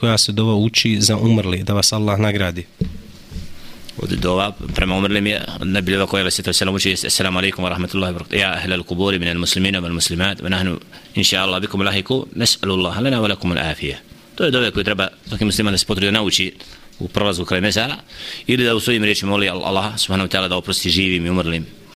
koja se dova uči za umrli, da vas Allah nagradi? Od dova prema umrlim je ne bilo koja se to selam uči. Assalamu alejkum wa rahmatullahi wa barakatuh. Ya ahla al-qubur min al muslimin wal al muslimat wa nahnu insha Allah bikum lahiku nas'alu Allah lana wa lakum al-afiyah. To je dova koju treba svaki musliman da se potrudi da nauči u prolazu kraj mezara ili da u svojim riječima moli Allah subhanahu wa ta'ala da oprosti živim i umrlim.